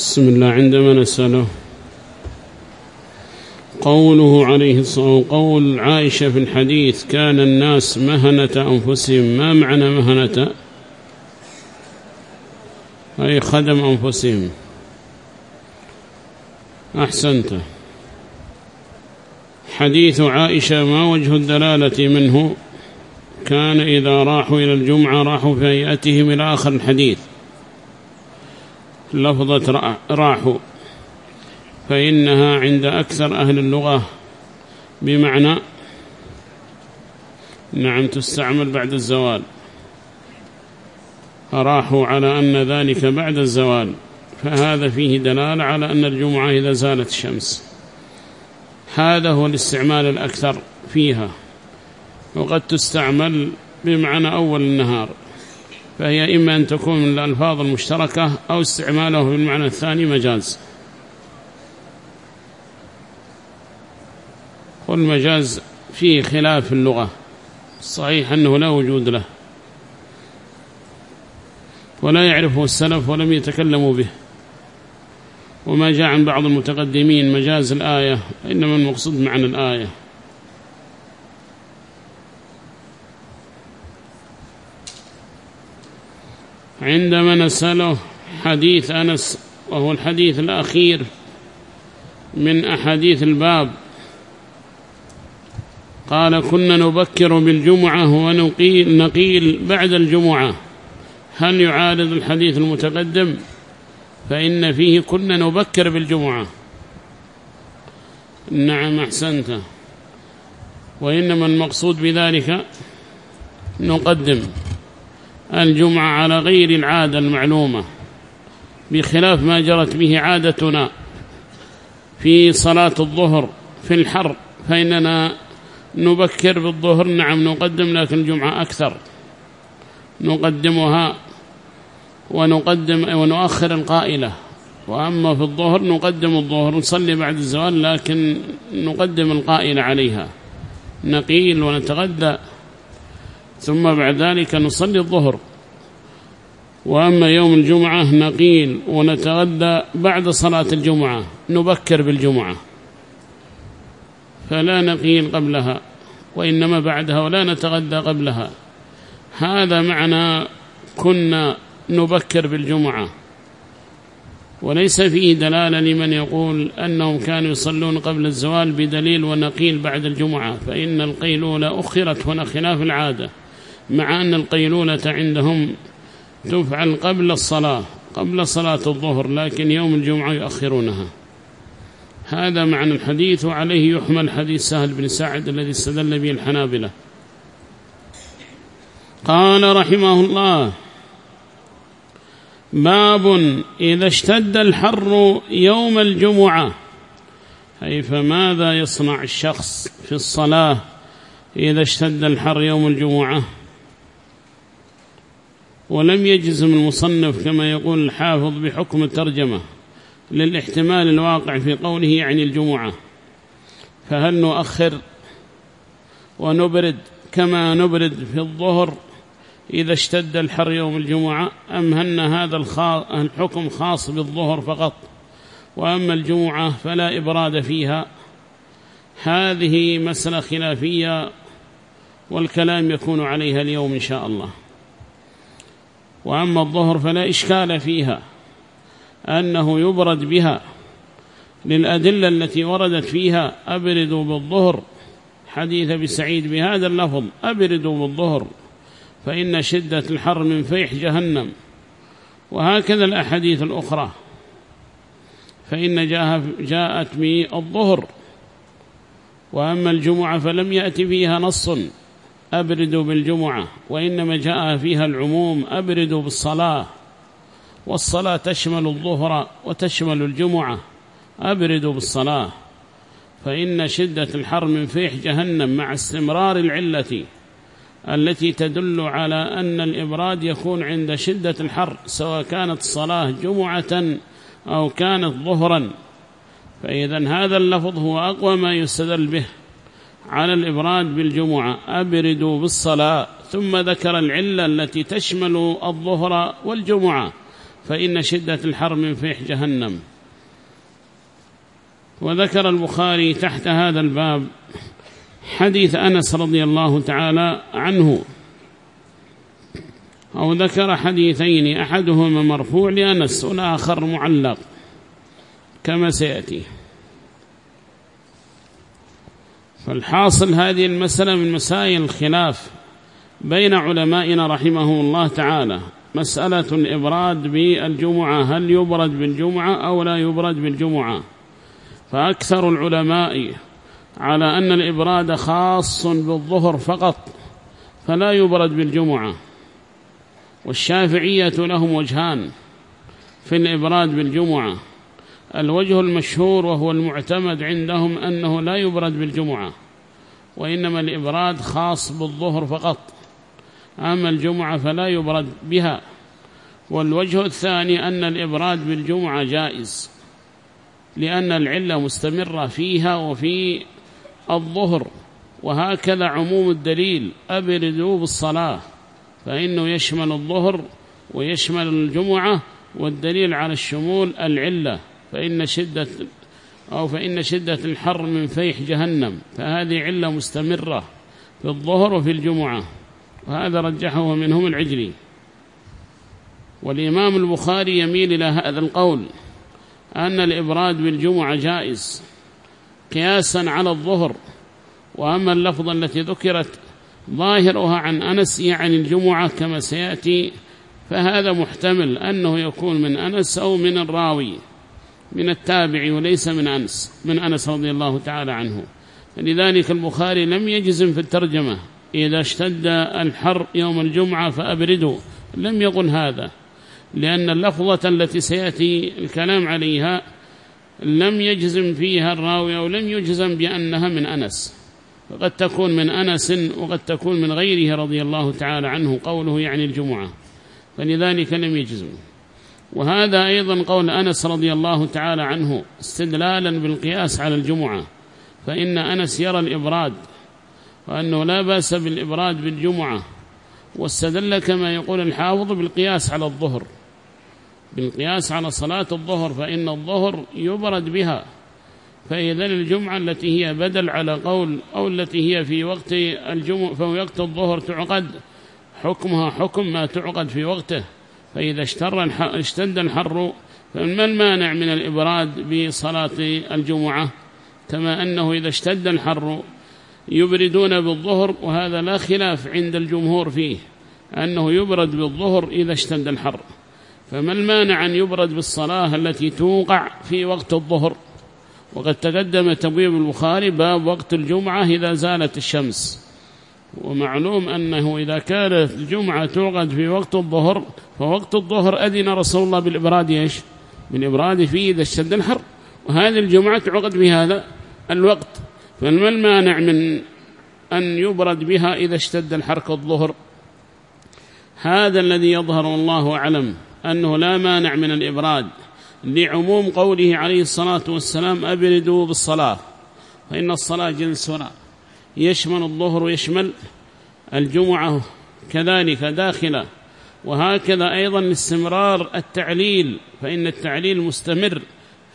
بسم الله عندما نسأله قوله عليه الصلاة قول عائشة في الحديث كان الناس مهنة أنفسهم. ما معنى مهنة؟ أي خدم أنفسهم. أحسنت. حديث عائشة ما وجه الدلالة منه؟ كان إذا راحوا إلى الجمعة راحوا في هيئتهم إلى آخر الحديث. لفظة راحوا. فإنها عند أكثر أهل اللغة. بمعنى نعم تستعمل بعد الزوال. راحوا على أن ذلك بعد الزوال. فهذا فيه دلالة على أن الجمعة إذا زالت الشمس. هذا هو الاستعمال الأكثر فيها. وقد تستعمل بمعنى أول النهار. فهي إما أن تكون من الألفاظ المشتركة أو استعماله بالمعنى الثاني مجاز. والمجاز فيه خلاف اللغة. صحيح أنه لا وجود له. ولا يعرفه السلف ولم يتكلموا به. وما جاء عن بعض المتقدمين مجاز الآية إنما المقصود معنى الآية. عندما نسأله حديث أنس وهو الحديث الأخير من أحاديث الباب قال كنا نبكر بالجمعة ونقيل نقيل بعد الجمعة. هل يعارض الحديث المتقدم؟ فإن فيه كنا نبكر بالجمعة. نعم أحسنت. وإنما المقصود بذلك نقدم. الجمعة على غير العادة المعلومة بخلاف ما جرت به عادتنا في صلاة الظهر في الحر فإننا نبكر بالظهر نعم نقدم لكن الجمعة أكثر نقدمها ونقدم ونؤخر القائلة وأما في الظهر نقدم الظهر نصلي بعد الزوال لكن نقدم القائلة عليها نقيل ونتغدى. ثم بعد ذلك نصلي الظهر. وأما يوم الجمعة نقيل ونتغدى بعد صلاة الجمعة نبكر بالجمعة. فلا نقيل قبلها وإنما بعدها ولا نتغدى قبلها. هذا معنى كنا نبكر بالجمعة. وليس فيه دلالة لمن يقول أنهم كانوا يصلون قبل الزوال بدليل ونقيل بعد الجمعة فإن القيلولة أخرت هنا خلاف العادة. مع أن القيلولة عندهم تفعل قبل الصلاة قبل صلاة الظهر لكن يوم الجمعة يؤخرونها. هذا معنى الحديث وعليه يحمل حديث سهل بن سعد الذي استدل به الحنابلة. قال رحمه الله باب إذا اشتد الحر يوم الجمعة. أي فماذا يصنع الشخص في الصلاة إذا اشتد الحر يوم الجمعة؟ ولم يجزم المصنف كما يقول الحافظ بحكم الترجمة للاحتمال الواقع في قوله يعني الجمعة. فهل نؤخر ونبرد كما نبرد في الظهر إذا اشتد الحر يوم الجمعة؟ أم هن هذا الحكم خاص بالظهر فقط؟ وأما الجمعة فلا إبراد فيها. هذه مسألة خلافية والكلام يكون عليها اليوم إن شاء الله. وأما الظهر فلا إشكال فيها أنه يبرد بها. للأدلة التي وردت فيها أبردوا بالظهر حديث بسعيد بهذا اللفظ أبردوا بالظهر فإن شدة الحر من فيح جهنم. وهكذا الأحاديث الأخرى فإن جاءت بالظهر وأما الجمعة فلم يأتي فيها نص. أبردوا بالجمعة وإنما جاء فيها العموم أبردوا بالصلاة والصلاة تشمل الظهر وتشمل الجمعة أبردوا بالصلاة. فإن شدة الحر من فيح جهنم مع استمرار العلة التي تدل على أن الإبراد يكون عند شدة الحر سواء كانت الصلاة جمعة أو كانت ظهرا. فإذا هذا اللفظ هو أقوى ما يستدل به. على الإبراد بالجمعة. أبردوا بالصلاة ثم ذكر العلة التي تشمل الظهر والجمعة. فإن شدة الحر من فيح جهنم. وذكر البخاري تحت هذا الباب حديث أنس رضي الله تعالى عنه. أو ذكر حديثين أحدهما مرفوع لأنس والآخر معلق كما سيأتي. فالحاصل هذه المسألة من مسائل الخلاف بين علمائنا رحمه الله تعالى. مسألة الإبراد بالجمعة هل يبرد بالجمعة أو لا يبرد بالجمعة؟ فأكثر العلماء على أن الإبراد خاص بالظهر فقط فلا يبرد بالجمعة. والشافعية لهم وجهان في الإبراد بالجمعة. الوجه المشهور وهو المعتمد عندهم أنه لا يبرد بالجمعة وإنما الإبراد خاص بالظهر فقط. أما الجمعة فلا يبرد بها. والوجه الثاني أن الإبراد بالجمعة جائز لأن العلة مستمرة فيها وفي الظهر. وهكذا عموم الدليل أبردوا بالصلاة فإنه يشمل الظهر ويشمل الجمعة والدليل على الشمول العلة. فإن شدة أو فإن شدة الحر من فيح جهنم فهذه علة مستمرة في الظهر وفي الجمعة وهذا رجحه منهم العجلي. والإمام البخاري يميل إلى هذا القول أن الإبراد بالجمعة جائز قياسا على الظهر وأما اللفظة التي ذكرت ظاهرها عن أنس يعني الجمعة كما سيأتي فهذا محتمل أنه يكون من أنس أو من الراوي. من التابع وليس من أنس من أنس رضي الله تعالى عنه. لذلك البخاري لم يجزم في الترجمة إذا اشتد الحر يوم الجمعة فأبردوا لم يقل هذا لأن اللفظة التي سيأتي الكلام عليها لم يجزم فيها الراوي أو لم يجزم بأنها من أنس. فقد تكون من أنس وقد تكون من غيره رضي الله تعالى عنه قوله يعني الجمعة. فلذلك لم يجزم. وهذا أيضا قول أنس رضي الله تعالى عنه استدلالا بالقياس على الجمعة فإن أنس يرى الإبراد وأنه لا بأس بالإبراد بالجمعة واستدل كما يقول الحافظ بالقياس على الظهر. بالقياس على صلاة الظهر فإن الظهر يبرد بها فإذا الجمعة التي هي بدل على قول أو التي هي في وقت الجمعة في وقت الظهر تعقد حكمها حكم ما تعقد في وقته. فإذا اشتد الحر فما المانع من الإبراد بصلاة الجمعة؟ كما أنه إذا اشتد الحر يبردون بالظهر وهذا لا خلاف عند الجمهور فيه أنه يبرد بالظهر إذا اشتد الحر. فما المانع أن يبرد بالصلاة التي توقع في وقت الظهر؟ وقد تقدم تبويب البخاري باب وقت الجمعة إذا زالت الشمس. ومعلوم أنه إذا كانت الجمعة توقد في وقت الظهر فوقت الظهر أذن رسول الله بالإبراد إيش؟ بالإبراد فيه إذا اشتد الحر. وهذه الجمعة تعقد في هذا الوقت. فما المانع من أن يبرد بها إذا اشتد الحرك الظهر؟ هذا الذي يظهر الله أعلم أنه لا مانع من الإبراد لعموم قوله عليه الصلاة والسلام أبردوا بالصلاة فإن الصلاة جنسنا يشمل الظهر ويشمل الجمعة كذلك داخلة وهكذا أيضا استمرار التعليل فإن التعليل مستمر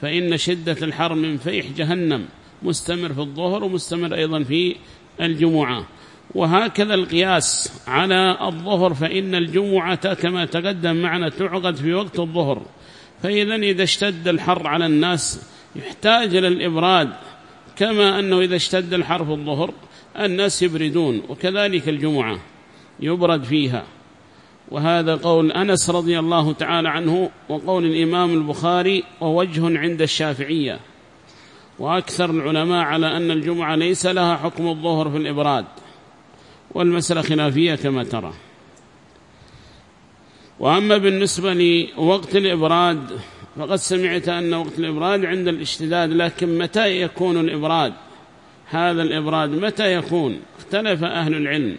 فإن شدة الحر من فيح جهنم مستمر في الظهر ومستمر أيضا في الجمعة. وهكذا القياس على الظهر فإن الجمعة كما تقدم معنا تعقد في وقت الظهر. فإذا إذا اشتد الحر على الناس يحتاج إلى الإبراد. كما أنه إذا اشتد الحر في الظهر الناس يبردون وكذلك الجمعة يبرد فيها. وهذا قول أنس رضي الله تعالى عنه وقول الإمام البخاري ووجه عند الشافعية. وأكثر العلماء على أن الجمعة ليس لها حكم الظهر في الإبراد والمسألة خلافية كما ترى. وأما بالنسبة لوقت الإبراد فقد سمعت أن وقت الإبراد عند الاشتداد لكن متى يكون الإبراد؟ هذا الإبراد متى يكون؟ اختلف أهل العلم.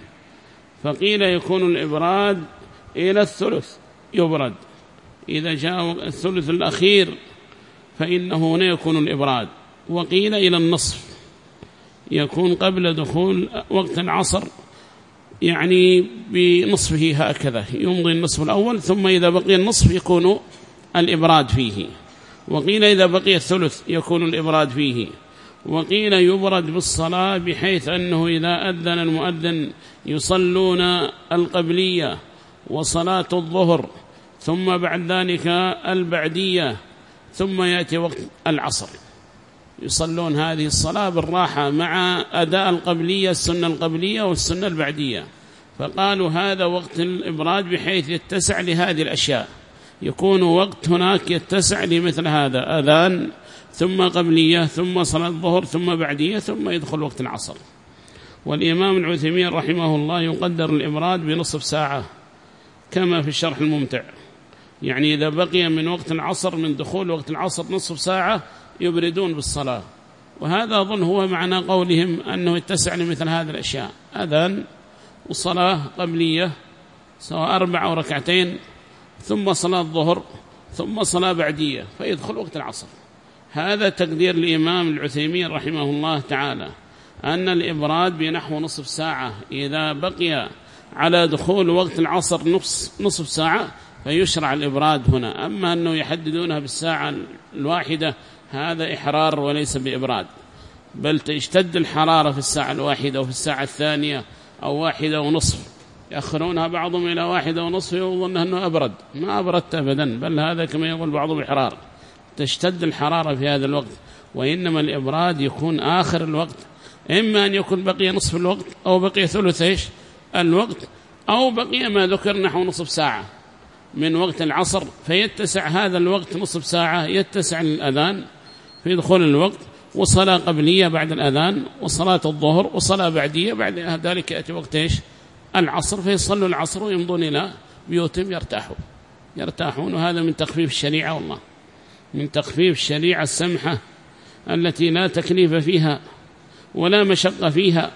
فقيل يكون الإبراد إلى الثلث يبرد. إذا جاء الثلث الأخير فإنه هنا يكون الإبراد. وقيل إلى النصف يكون قبل دخول وقت العصر. يعني بنصفه هكذا. يمضي النصف الأول ثم إذا بقي النصف يكون الإبراد فيه. وقيل إذا بقي الثلث يكون الإبراد فيه. وقيل يبرد بالصلاة بحيث أنه إذا أذن المؤذن يصلون القبلية وصلاة الظهر ثم بعد ذلك البعدية ثم يأتي وقت العصر. يصلون هذه الصلاة بالراحة مع أداء القبلية السنة القبلية والسنة البعدية. فقالوا هذا وقت الإبراد بحيث يتسع لهذه الأشياء. يكون وقت هناك يتسع لمثل هذا أذان ثم قبلية ثم صلاة الظهر ثم بعدية ثم يدخل وقت العصر. والإمام العثيمين رحمه الله يقدر الإبراد بنصف ساعة كما في الشرح الممتع. يعني إذا بقي من وقت العصر من دخول وقت العصر نصف ساعة يبردون بالصلاة. وهذا أظن هو معنى قولهم أنه يتسع لمثل هذه الأشياء. أذان وصلاة قبلية سواء أربع أو ركعتين ثم صلاة الظهر ثم صلاة بعدية فيدخل وقت العصر. هذا تقدير الإمام العثيمين رحمه الله تعالى أن الإبراد بنحو نصف ساعة إذا بقي على دخول وقت العصر نصف, نصف ساعة فيشرع الإبراد هنا. أما أنه يحددونها بالساعة الواحدة هذا إحرار وليس بإبراد بل تشتد الحرارة في الساعة الواحدة وفي الساعة الثانية أو واحدة ونصف. يأخرونها بعضهم إلى واحدة ونصف يظن أنه أبرد. ما أبردت أبدا بل هذا كما يقول بعضهم إحرار. تشتد الحرارة في هذا الوقت وإنما الإبراد يكون آخر الوقت. إما أن يكون بقي نصف الوقت أو بقي ثلث إيش؟ الوقت أو بقي ما ذكر نحو نصف ساعة. من وقت العصر فيتسع هذا الوقت نصف ساعة يتسع للأذان. في دخول الوقت وصلاة قبلية بعد الأذان وصلاة الظهر وصلاة بعدية بعد ذلك يأتي وقت إيش؟ العصر. فيصلوا العصر ويمضون إلى بيوتهم يرتاحوا يرتاحون وهذا من تخفيف الشريعة والله. من تخفيف الشريعة السمحة التي لا تكليف فيها ولا مشقة فيها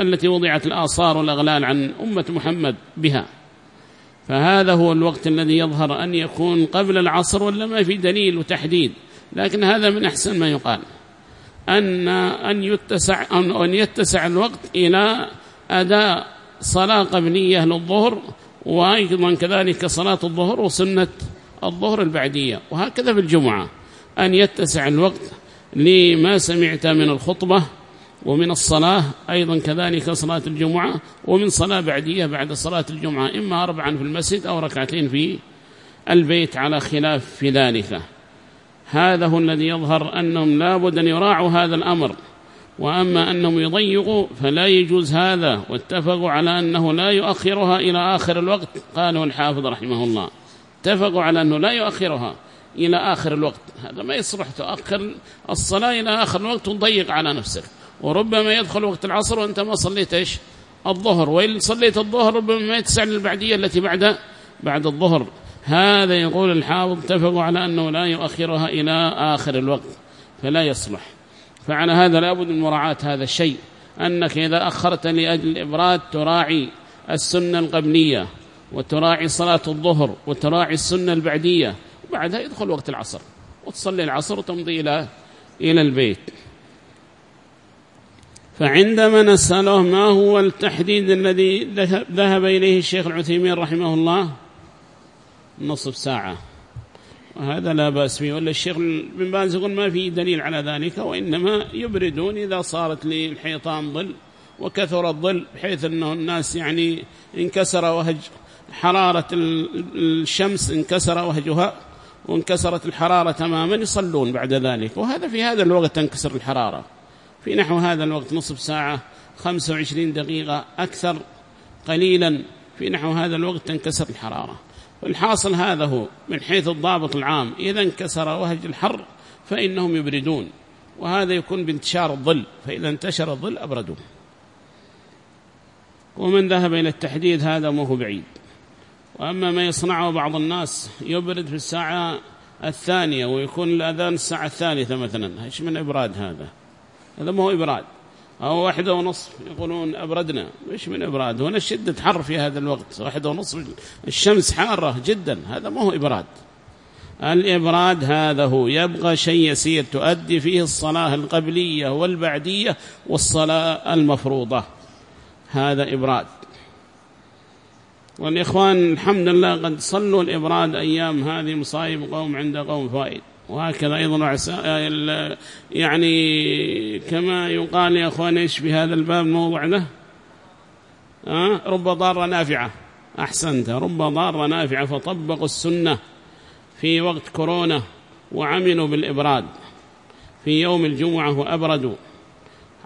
التي وضعت الآثار والأغلال عن أمة محمد بها. فهذا هو الوقت الذي يظهر أن يكون قبل العصر ولا ما في دليل وتحديد. لكن هذا من أحسن ما يقال. أن أن يتسع أن يتسع الوقت إلى أداء صلاة قبلية للظهر وأيضا كذلك صلاة الظهر وسنة الظهر البعدية. وهكذا في الجمعة. أن يتسع الوقت لما سمعت من الخطبة ومن الصلاة أيضا كذلك صلاة الجمعة ومن صلاة بعدية بعد صلاة الجمعة إما أربعا في المسجد أو ركعتين في البيت على خلاف في ذلك. هذا هو الذي يظهر أنهم لابد أن يراعوا هذا الأمر. وأما أنهم يضيقوا فلا يجوز هذا. واتفقوا على أنه لا يؤخرها إلى آخر الوقت قالوا الحافظ رحمه الله. اتفقوا على أنه لا يؤخرها إلى آخر الوقت. هذا ما يصلح تؤخر الصلاة إلى آخر الوقت وتضيق على نفسك. وربما يدخل وقت العصر وأنت ما صليت إيش؟ الظهر. وإن صليت الظهر ربما ما يتسع للبعدية التي بعد بعد الظهر. هذا يقول الحافظ اتفقوا على أنه لا يؤخرها إلى آخر الوقت فلا يصلح. فعلى هذا لابد من مراعاة هذا الشيء أنك إذا أخرت لأجل الإبراد تراعي السنة القبلية وتراعي صلاة الظهر وتراعي السنة البعدية وبعدها يدخل وقت العصر وتصلي العصر وتمضي إلى إلى البيت. فعندما نسأله ما هو التحديد الذي ذهب إليه الشيخ العثيمين رحمه الله؟ نصف ساعة. وهذا لا بأس به. ولا الشيخ بن باز يقول ما في دليل على ذلك وإنما يبردون إذا صارت للحيطان ظل وكثر الظل بحيث أنه الناس يعني انكسر وهج حرارة الشمس انكسر وهجها وانكسرت الحرارة تماما يصلون بعد ذلك. وهذا في هذا الوقت تنكسر الحرارة. في نحو هذا الوقت نصف ساعة 25 دقيقة أكثر قليلا في نحو هذا الوقت تنكسر الحرارة. والحاصل هذا هو من حيث الضابط العام. إذا انكسر وهج الحر فإنهم يبردون وهذا يكون بانتشار الظل فإذا انتشر الظل أبردوا ومن ذهب إلى التحديد هذا ما هو بعيد. وأما ما يصنعه بعض الناس يبرد في الساعة الثانية ويكون الأذان الساعة الثالثة مثلا. إيش من إبراد هذا؟ هذا ما هو إبراد. أو واحدة ونصف يقولون أبردنا. إيش من إبراد؟ هنا شدة حر في هذا الوقت. واحدة ونصف الشمس حارة جدا. هذا ما هو إبراد. الإبراد هذا هو. يبقى شيء يسير تؤدي فيه الصلاة القبلية والبعدية والصلاة المفروضة. هذا إبراد. والإخوان الحمد لله قد صلوا الإبراد أيام هذه مصايب قوم عند قوم فائد. وهكذا أيضا يعني كما يقال يا أخوان إيش بهذا الباب موضوع له؟ أه؟ رب ضارة نافعة. أحسنت. رب ضارة نافعة. فطبقوا السنة في وقت كورونا وعملوا بالإبراد. في يوم الجمعة وأبردوا.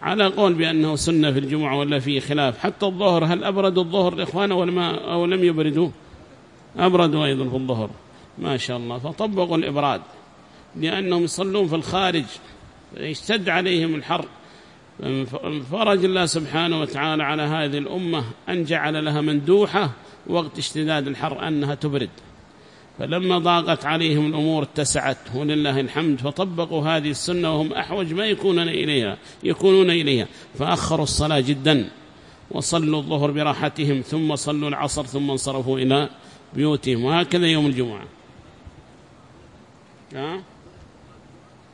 على قول بأنه سنة في الجمعة ولا في خلاف. حتى الظهر هل أبردوا الظهر ما أو لم يبردوا؟ أبردوا أيضا في الظهر. ما شاء الله. فطبقوا الإبراد. لأنهم يصلون في الخارج يشتد عليهم الحر. فرج الله سبحانه وتعالى على هذه الأمة أن جعل لها مندوحة وقت اشتداد الحر أنها تبرد. فلما ضاقت عليهم الأمور اتسعت ولله الحمد فطبقوا هذه السنة وهم أحوج ما يكونون إليها يكونون إليها. فأخروا الصلاة جدا وصلوا الظهر براحتهم ثم صلوا العصر ثم انصرفوا إلى بيوتهم. وهكذا يوم الجمعة. ها؟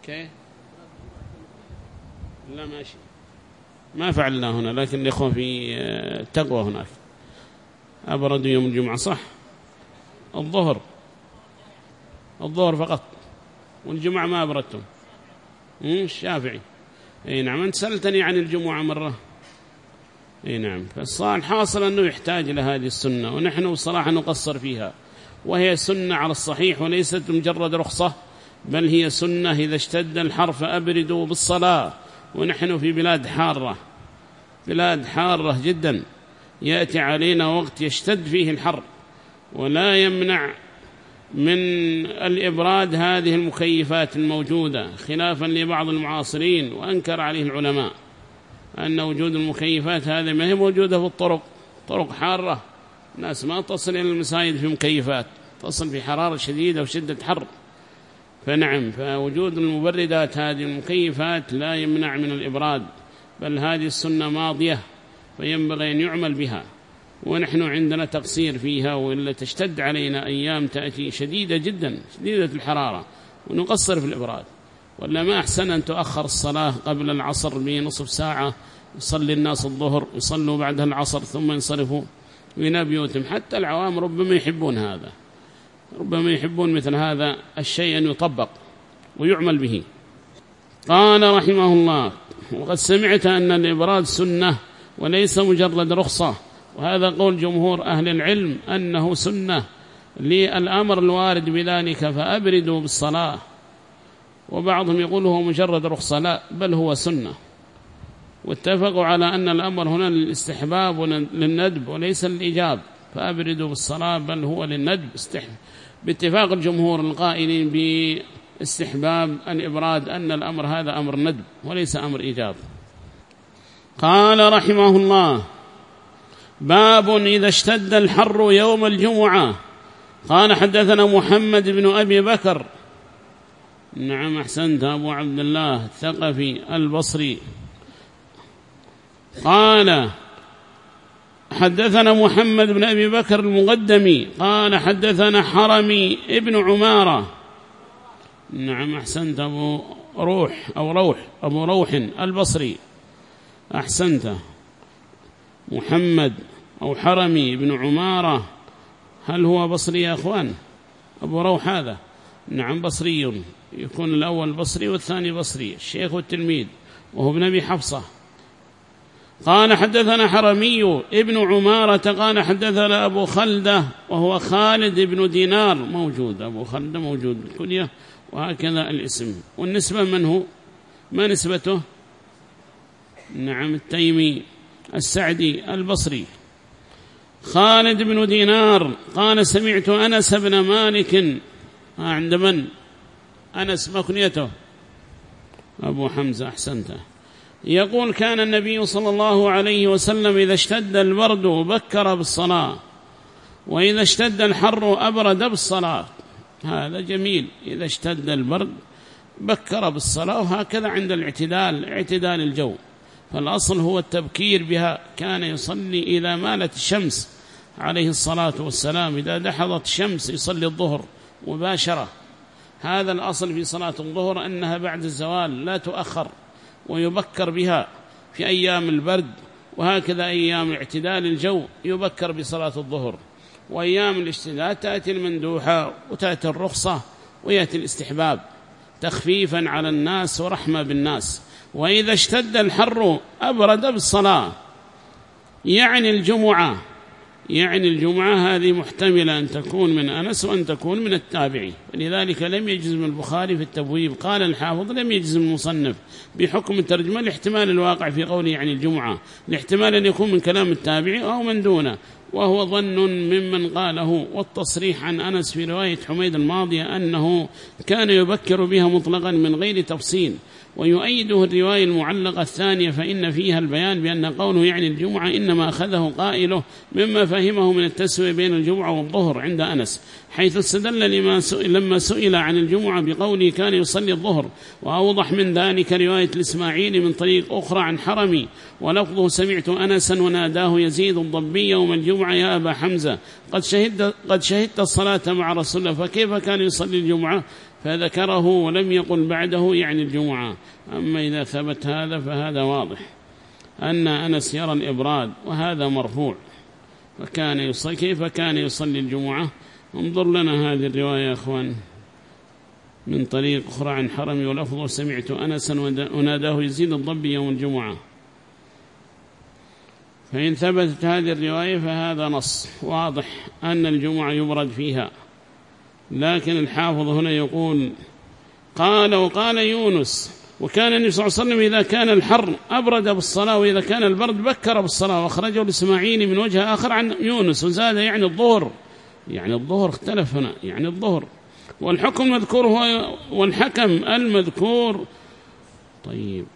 كيف لا ماشي. ما فعلنا هنا لكن الإخوة في آه، تقوى هناك. أبردوا يوم الجمعة صح؟ الظهر. الظهر فقط. والجمعة ما أبردتم. الشافعي إي نعم أنت سألتني عن الجمعة مرة. إي نعم. فالحاصل أنه يحتاج إلى هذه السنة ونحن بصراحة نقصر فيها. وهي سنة على الصحيح وليست مجرد رخصة. بل هي سنة إذا اشتد الحر فأبردوا بالصلاة ونحن في بلاد حارة. بلاد حارة جدا. يأتي علينا وقت يشتد فيه الحر ولا يمنع من الإبراد هذه المكيفات الموجودة خلافا لبعض المعاصرين وأنكر عليه العلماء أن وجود المكيفات هذه ما هي موجودة في الطرق. طرق حارة. الناس ما تصل إلى المساجد في مكيفات تصل في حرارة شديدة وشدة حر فنعم فوجود المبردات هذه المكيفات لا يمنع من الإبراد بل هذه السنة ماضية فينبغي أن يعمل بها ونحن عندنا تقصير فيها وإلا تشتد علينا أيام تأتي شديدة جدا شديدة الحرارة ونقصر في الإبراد. ولا ما أحسن أن تؤخر الصلاة قبل العصر بنصف ساعة يصلي الناس الظهر يصلوا بعدها العصر ثم ينصرفوا إلى بيوتهم حتى العوام ربما يحبون هذا. ربما يحبون مثل هذا الشيء أن يطبق ويعمل به. قال رحمه الله وقد سمعت أن الإبراد سنة وليس مجرد رخصة وهذا قول جمهور أهل العلم أنه سنة للأمر الوارد بذلك فأبردوا بالصلاة. وبعضهم يقول هو مجرد رخصة لا بل هو سنة. واتفقوا على أن الأمر هنا للاستحباب وللندب وليس للإجاب فأبردوا بالصلاة بل هو للندب باتفاق الجمهور القائلين باستحباب الإبراد أن الأمر هذا أمر ندب وليس أمر إيجاب قال رحمه الله باب إذا اشتد الحر يوم الجمعة. قال حدثنا محمد بن أبي بكر. نعم أحسنت أبو عبد الله الثقفي البصري. قال حدثنا محمد بن أبي بكر المقدمي قال حدثنا حرمي ابن عمارة. نعم أحسنت أبو روح أو روح أبو روح البصري. أحسنت. محمد أو حرمي بن عمارة. هل هو بصري يا أخوان؟ أبو روح هذا. نعم بصري. يكون الأول بصري والثاني بصري. الشيخ والتلميذ. وهو ابن أبي حفصة. قال حدثنا حرمي ابن عمارة قال حدثنا أبو خلدة وهو خالد بن دينار. موجود أبو خلدة موجود الكنية وهكذا الاسم. والنسبة من هو؟ ما نسبته؟ نعم التيمي السعدي البصري. خالد بن دينار قال سمعت أنس بن مالك. عند من؟ أنس مكنيته أبو حمزة أحسنته. يقول كان النبي صلى الله عليه وسلم إذا اشتد البرد بكر بالصلاة وإذا اشتد الحر أبرد بالصلاة. هذا جميل إذا اشتد البرد بكر بالصلاة وهكذا عند الاعتدال اعتدال الجو. فالأصل هو التبكير بها كان يصلي إذا مالت الشمس عليه الصلاة والسلام إذا دحضت الشمس يصلي الظهر مباشرة. هذا الأصل في صلاة الظهر أنها بعد الزوال لا تؤخر. ويبكر بها في أيام البرد وهكذا أيام اعتدال الجو يبكر بصلاة الظهر وأيام الاشتداد تأتي المندوحة وتأتي الرخصة ويأتي الاستحباب تخفيفا على الناس ورحمة بالناس. وإذا اشتد الحر أبرد بالصلاة يعني الجمعة يعني الجمعة هذه محتملة أن تكون من أنس وأن تكون من التابعي ولذلك لم يجزم البخاري في التبويب. قال الحافظ لم يجزم المصنف بحكم الترجمة لاحتمال الواقع في قوله يعني الجمعة. لاحتمال أن يكون من كلام التابعي أو من دونه. وهو ظن ممن قاله والتصريح عن أنس في رواية حميد الماضية أنه كان يبكر بها مطلقا من غير تفصيل. ويؤيده الرواية المعلقة الثانية فإن فيها البيان بأن قوله يعني الجمعة إنما أخذه قائله مما فهمه من التسوية بين الجمعة والظهر عند أنس حيث استدل لما سئل لما سئل عن الجمعة بقوله كان يصلي الظهر وأوضح من ذلك رواية الإسماعيلي من طريق أخرى عن حرمي ولفظه سمعت أنسا وناداه يزيد الضبي يوم الجمعة يا أبا حمزة قد شهدت, قد شهدت الصلاة مع رسول الله فكيف كان يصلي الجمعة؟ فذكره ولم يقل بعده يعني الجمعة. أما إذا ثبت هذا فهذا واضح. أن أنس يرى الإبراد وهذا مرفوع. فكان يصلي كيف كان يصلي الجمعة؟ انظر لنا هذه الرواية يا أخوان. من طريق أخرى عن حرمي ولفظه سمعت أنسا وناداه يزيد الضبي يوم الجمعة. فإن ثبتت هذه الرواية فهذا نص واضح أن الجمعة يبرد فيها. لكن الحافظ هنا يقول قال وقال يونس وكان النبي صلى الله عليه وسلم إذا كان الحر أبرد بالصلاة وإذا كان البرد بكر بالصلاة وأخرجه الإسماعيلي من وجه آخر عن يونس وزاد يعني الظهر يعني الظهر اختلف هنا يعني الظهر والحكم المذكور هو والحكم المذكور طيب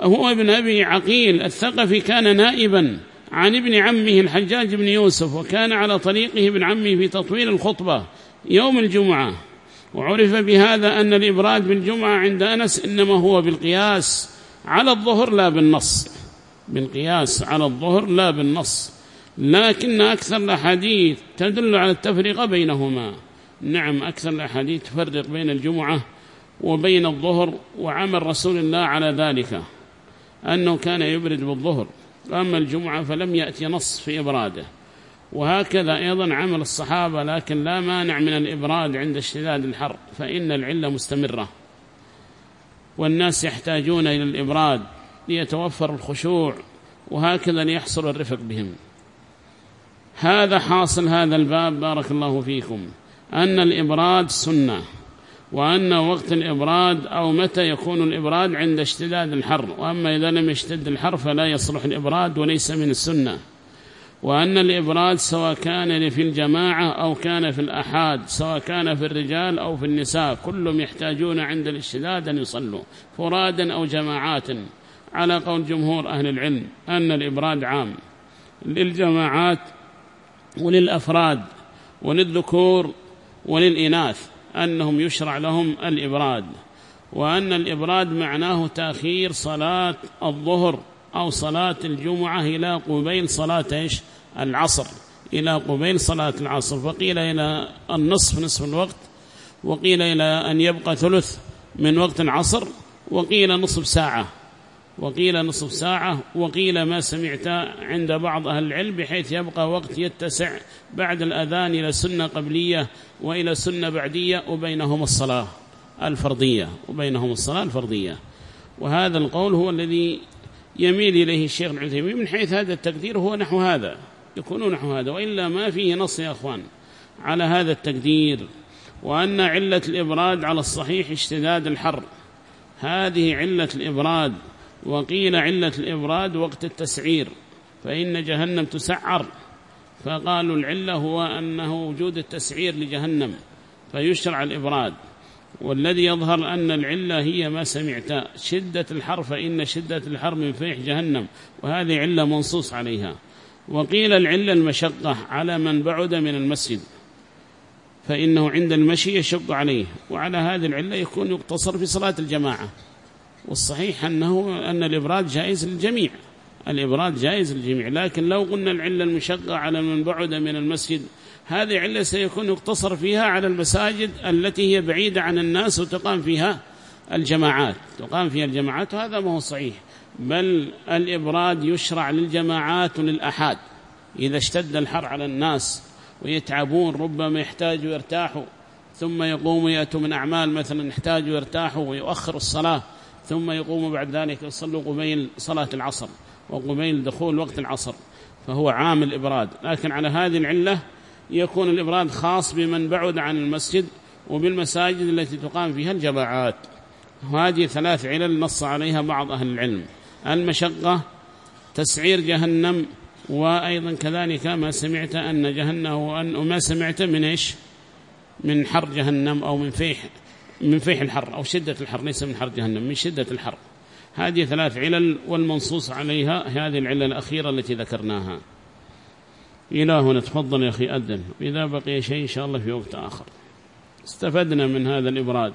هو ابن أبي عقيل الثقفي كان نائبا عن ابن عمه الحجاج بن يوسف وكان على طريقه ابن عمه في تطويل الخطبة يوم الجمعة. وعرف بهذا أن الإبراد بالجمعة عند أنس إنما هو بالقياس على الظهر لا بالنص. بالقياس على الظهر لا بالنص. لكن أكثر الأحاديث تدل على التفريق بينهما. نعم أكثر الأحاديث تفرق بين الجمعة وبين الظهر وعمل رسول الله على ذلك أنه كان يبرد بالظهر. أما الجمعة فلم يأتي نص في إبراده. وهكذا أيضا عمل الصحابة لكن لا مانع من الإبراد عند اشتداد الحر فإن العلة مستمرة. والناس يحتاجون إلى الإبراد ليتوفر الخشوع وهكذا ليحصل الرفق بهم. هذا حاصل هذا الباب بارك الله فيكم أن الإبراد سنة وأن وقت الإبراد أو متى يكون الإبراد عند اشتداد الحر وأما إذا لم يشتد الحر فلا يصلح الإبراد وليس من السنة. وأن الإبراد سواء كان في الجماعة أو كان في الأحاد سواء كان في الرجال أو في النساء كلهم يحتاجون عند الاشتداد أن يصلوا فرادا أو جماعات. على قول جمهور أهل العلم أن الإبراد عام. للجماعات وللأفراد وللذكور وللإناث أنهم يشرع لهم الإبراد. وأن الإبراد معناه تأخير صلاة الظهر. أو صلاة الجمعة إلى قبيل صلاة إيش؟ العصر. إلى قبيل صلاة العصر. فقيل إلى النصف نصف الوقت. وقيل إلى أن يبقى ثلث من وقت العصر. وقيل نصف ساعة. وقيل نصف ساعة. وقيل ما سمعت عند بعض أهل العلم بحيث يبقى وقت يتسع بعد الأذان إلى سنة قبلية وإلى سنة بعدية وبينهم الصلاة الفرضية. وبينهم الصلاة الفرضية. وهذا القول هو الذي يميل إليه الشيخ العثيمين من حيث هذا التقدير هو نحو هذا يكون نحو هذا وإلا ما فيه نص يا أخوان على هذا التقدير وأن علة الإبراد على الصحيح اشتداد الحر. هذه علة الإبراد وقيل علة الإبراد وقت التسعير فإن جهنم تسعر فقالوا العلة هو أنه وجود التسعير لجهنم فيشرع الإبراد. والذي يظهر أن العلة هي ما سمعت. شدة الحر فإن شدة الحر من فيح جهنم. وهذه علة منصوص عليها. وقيل العلة المشقة على من بعد من المسجد. فإنه عند المشي يشق عليه. وعلى هذه العلة يكون يقتصر في صلاة الجماعة. والصحيح أنه أن الإبراد جائز للجميع. الإبراد جائز للجميع. لكن لو قلنا العلة المشقة على من بعد من المسجد هذه علة سيكون يقتصر فيها على المساجد التي هي بعيدة عن الناس وتقام فيها الجماعات. تقام فيها الجماعات وهذا ما هو صحيح. بل الإبراد يشرع للجماعات وللأحاد. إذا اشتد الحر على الناس ويتعبون ربما يحتاجوا يرتاحوا ثم يقوموا يأتوا من أعمال مثلا يحتاجوا يرتاحوا ويؤخر الصلاة ثم يقوموا بعد ذلك يصلوا قبيل صلاة العصر وقبيل دخول وقت العصر فهو عامل إبراد لكن على هذه العلة يكون الإبراد خاص بمن بعد عن المسجد وبالمساجد التي تقام فيها الجماعات. وهذه ثلاث علل نص عليها بعض أهل العلم. المشقة تسعير جهنم وأيضا كذلك ما سمعت أن جهنم وما سمعت من إيش؟ من حر جهنم أو من فيح من فيح الحر أو شدة الحر ليس من حر جهنم من شدة الحر. هذه ثلاث علل والمنصوص عليها هذه العلة الأخيرة التي ذكرناها. إلى هنا تفضل يا أخي أذن وإذا بقي شيء إن شاء الله في وقت آخر. استفدنا من هذا الإبراد.